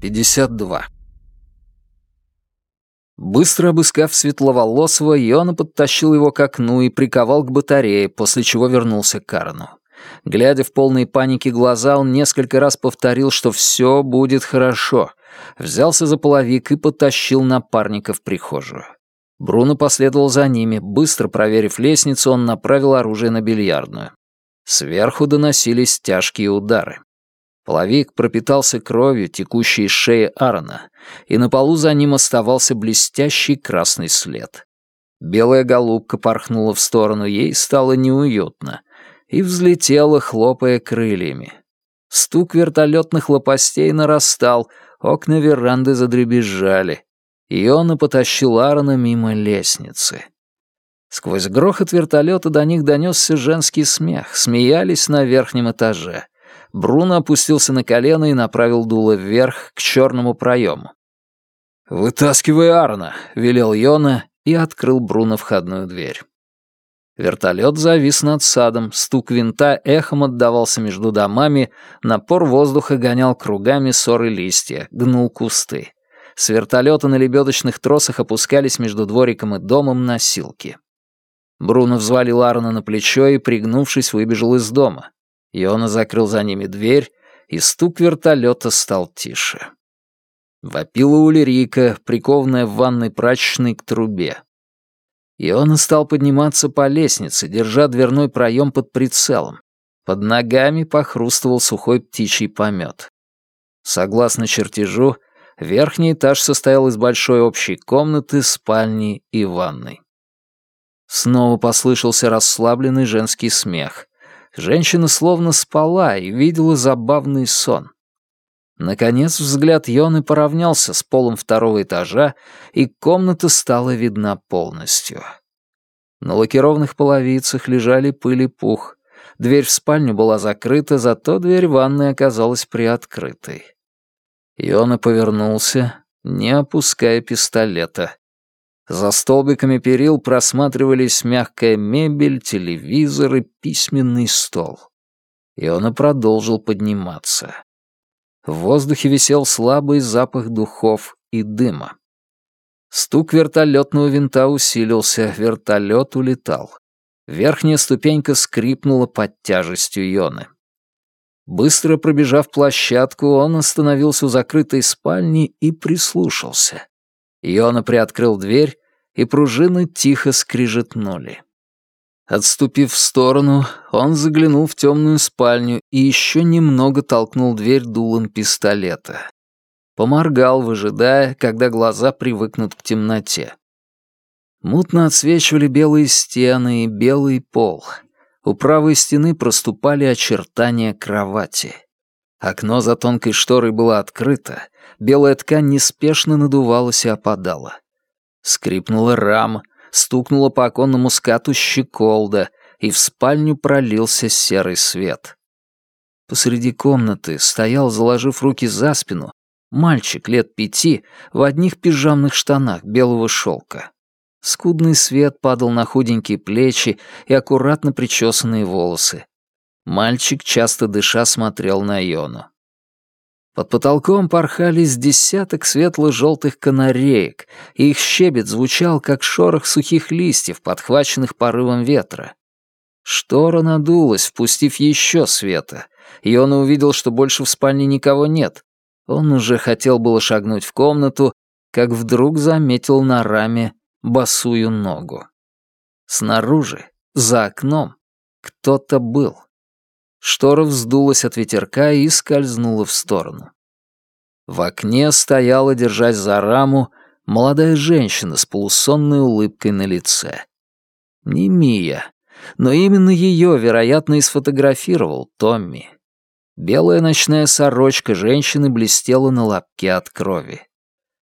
52. Быстро обыскав Светловолосого, Йона подтащил его к окну и приковал к батарее, после чего вернулся к Карну. Глядя в полные паники глаза, он несколько раз повторил, что все будет хорошо. Взялся за половик и потащил напарника в прихожую. Бруно последовал за ними. Быстро проверив лестницу, он направил оружие на бильярдную. Сверху доносились тяжкие удары. Половик пропитался кровью, текущей из шеи Аарона, и на полу за ним оставался блестящий красный след. Белая голубка порхнула в сторону, ей стало неуютно, и взлетела, хлопая крыльями. Стук вертолетных лопастей нарастал, окна веранды задребезжали. Иона потащил Аарона мимо лестницы. Сквозь грохот вертолета до них донесся женский смех, смеялись на верхнем этаже. Бруно опустился на колено и направил дуло вверх, к черному проему. «Вытаскивай Арна», — велел Йона и открыл Бруно входную дверь. Вертолет завис над садом, стук винта эхом отдавался между домами, напор воздуха гонял кругами ссоры листья, гнул кусты. С вертолета на лебедочных тросах опускались между двориком и домом носилки. Бруно взвалил Арна на плечо и, пригнувшись, выбежал из дома. Иона закрыл за ними дверь, и стук вертолета стал тише. Вопила Улерика, прикованная в ванной прачечной к трубе. Иона стал подниматься по лестнице, держа дверной проем под прицелом. Под ногами похрустывал сухой птичий помет. Согласно чертежу, верхний этаж состоял из большой общей комнаты, спальни и ванной. Снова послышался расслабленный женский смех. Женщина словно спала и видела забавный сон. Наконец взгляд Йоны поравнялся с полом второго этажа, и комната стала видна полностью. На лакированных половицах лежали пыль и пух. Дверь в спальню была закрыта, зато дверь ванной оказалась приоткрытой. Йона повернулся, не опуская пистолета. За столбиками перил просматривались мягкая мебель, телевизор и письменный стол. И он и продолжил подниматься. В воздухе висел слабый запах духов и дыма. Стук вертолетного винта усилился, вертолет улетал. Верхняя ступенька скрипнула под тяжестью Йоны. Быстро пробежав площадку, он остановился у закрытой спальни и прислушался. Йона приоткрыл дверь, и пружины тихо скрижетнули. Отступив в сторону, он заглянул в темную спальню и еще немного толкнул дверь дулом пистолета. Поморгал, выжидая, когда глаза привыкнут к темноте. Мутно отсвечивали белые стены и белый пол. У правой стены проступали очертания кровати. Окно за тонкой шторой было открыто, белая ткань неспешно надувалась и опадала. Скрипнула рама, стукнула по оконному скату щеколда, и в спальню пролился серый свет. Посреди комнаты стоял, заложив руки за спину, мальчик лет пяти в одних пижамных штанах белого шелка. Скудный свет падал на худенькие плечи и аккуратно причесанные волосы. Мальчик, часто дыша, смотрел на Йону. Под потолком порхали с десяток светло-желтых канареек, и их щебет звучал, как шорох сухих листьев, подхваченных порывом ветра. Штора надулась, впустив еще света, и он увидел, что больше в спальне никого нет. Он уже хотел было шагнуть в комнату, как вдруг заметил на раме босую ногу. Снаружи, за окном, кто-то был. Штора вздулась от ветерка и скользнула в сторону. В окне стояла, держась за раму, молодая женщина с полусонной улыбкой на лице. Не Мия, но именно ее, вероятно, и сфотографировал Томми. Белая ночная сорочка женщины блестела на лобке от крови.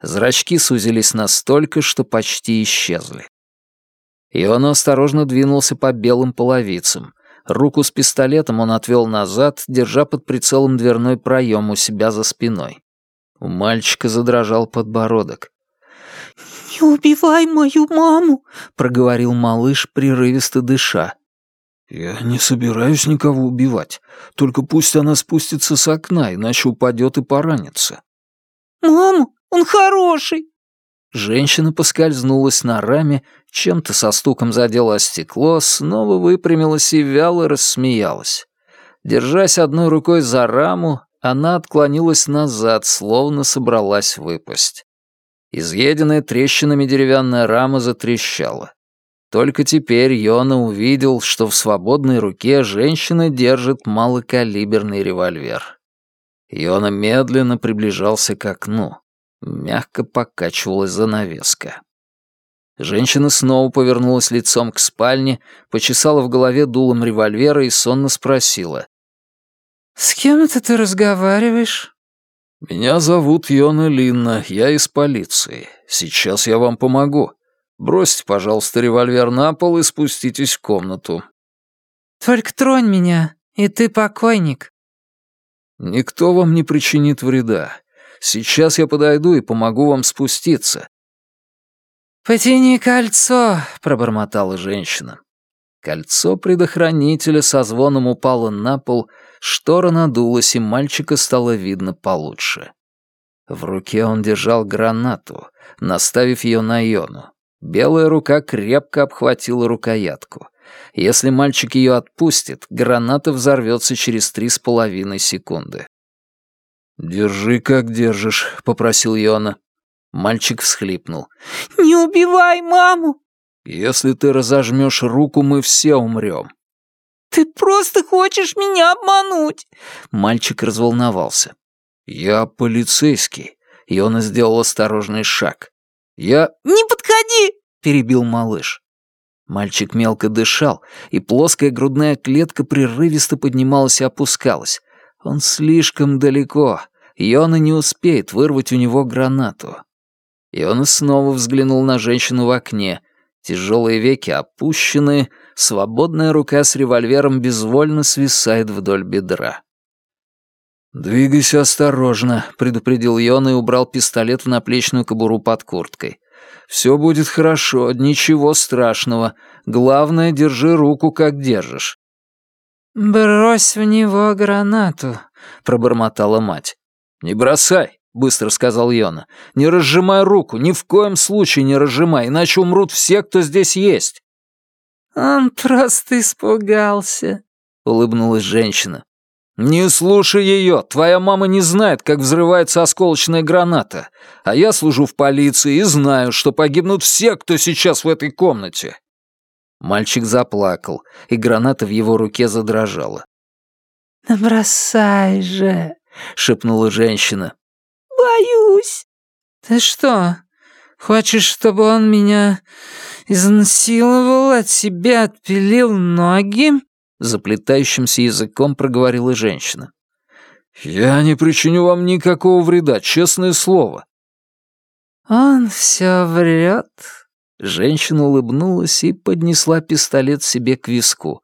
Зрачки сузились настолько, что почти исчезли. И он осторожно двинулся по белым половицам, Руку с пистолетом он отвел назад, держа под прицелом дверной проем у себя за спиной. У мальчика задрожал подбородок. «Не убивай мою маму!» — проговорил малыш, прерывисто дыша. «Я не собираюсь никого убивать. Только пусть она спустится с окна, иначе упадет и поранится». Маму, он хороший!» Женщина поскользнулась на раме, чем-то со стуком задела стекло, снова выпрямилась и вяло рассмеялась. Держась одной рукой за раму, она отклонилась назад, словно собралась выпасть. Изъеденная трещинами деревянная рама затрещала. Только теперь Йона увидел, что в свободной руке женщина держит малокалиберный револьвер. Йона медленно приближался к окну. Мягко покачивалась занавеска. Женщина снова повернулась лицом к спальне, почесала в голове дулом револьвера и сонно спросила. «С кем это ты разговариваешь?» «Меня зовут Йона Линна, я из полиции. Сейчас я вам помогу. Бросьте, пожалуйста, револьвер на пол и спуститесь в комнату». «Только тронь меня, и ты покойник». «Никто вам не причинит вреда. Сейчас я подойду и помогу вам спуститься». «Потяни кольцо», — пробормотала женщина. Кольцо предохранителя со звоном упало на пол, штора надулась, и мальчика стало видно получше. В руке он держал гранату, наставив ее на Йону. Белая рука крепко обхватила рукоятку. Если мальчик ее отпустит, граната взорвется через три с половиной секунды. «Держи, как держишь», — попросил Йона. Мальчик всхлипнул. «Не убивай маму!» «Если ты разожмешь руку, мы все умрем». «Ты просто хочешь меня обмануть!» Мальчик разволновался. «Я полицейский». Йона сделал осторожный шаг. «Я...» «Не подходи!» — перебил малыш. Мальчик мелко дышал, и плоская грудная клетка прерывисто поднималась и опускалась. Он слишком далеко. Йона не успеет вырвать у него гранату. Йона снова взглянул на женщину в окне. Тяжелые веки опущены, свободная рука с револьвером безвольно свисает вдоль бедра. «Двигайся осторожно», — предупредил Йона и убрал пистолет в наплечную кобуру под курткой. «Все будет хорошо, ничего страшного. Главное, держи руку, как держишь». «Брось в него гранату», — пробормотала мать. «Не бросай», — быстро сказал Йона. «Не разжимай руку, ни в коем случае не разжимай, иначе умрут все, кто здесь есть». «Он просто испугался», — улыбнулась женщина. «Не слушай ее, твоя мама не знает, как взрывается осколочная граната, а я служу в полиции и знаю, что погибнут все, кто сейчас в этой комнате». Мальчик заплакал, и граната в его руке задрожала. «Да бросай же», — шепнула женщина. «Боюсь». «Ты что, хочешь, чтобы он меня изнасиловал, от себя отпилил ноги?» Заплетающимся языком проговорила женщина. «Я не причиню вам никакого вреда, честное слово». «Он все врет». Женщина улыбнулась и поднесла пистолет себе к виску.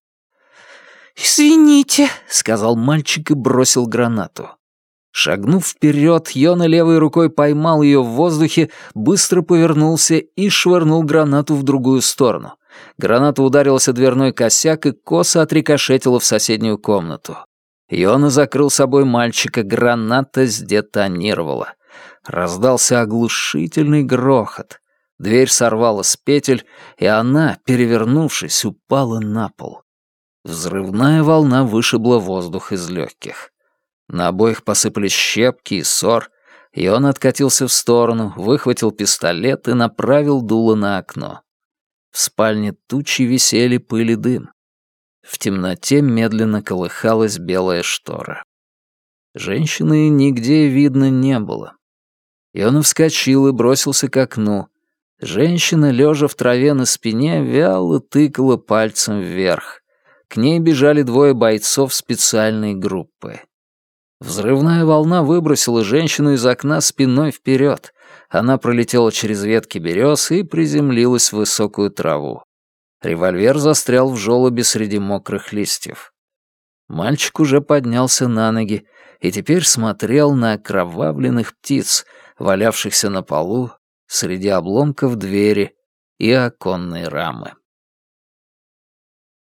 «Извините», — сказал мальчик и бросил гранату. Шагнув вперед, Йона левой рукой поймал ее в воздухе, быстро повернулся и швырнул гранату в другую сторону. Граната ударилась о дверной косяк и косо отрикошетила в соседнюю комнату. Йона закрыл собой мальчика, граната сдетонировала. Раздался оглушительный грохот. Дверь сорвала с петель, и она, перевернувшись, упала на пол. Взрывная волна вышибла воздух из легких. На обоих посыпались щепки и ссор, и он откатился в сторону, выхватил пистолет и направил дуло на окно. В спальне тучи висели пыль и дым. В темноте медленно колыхалась белая штора. Женщины нигде видно не было. И он вскочил и бросился к окну. Женщина, лежа в траве на спине, вяло тыкала пальцем вверх. К ней бежали двое бойцов специальной группы. Взрывная волна выбросила женщину из окна спиной вперед. Она пролетела через ветки берез и приземлилась в высокую траву. Револьвер застрял в желобе среди мокрых листьев. Мальчик уже поднялся на ноги и теперь смотрел на окровавленных птиц, валявшихся на полу среди обломков двери и оконной рамы.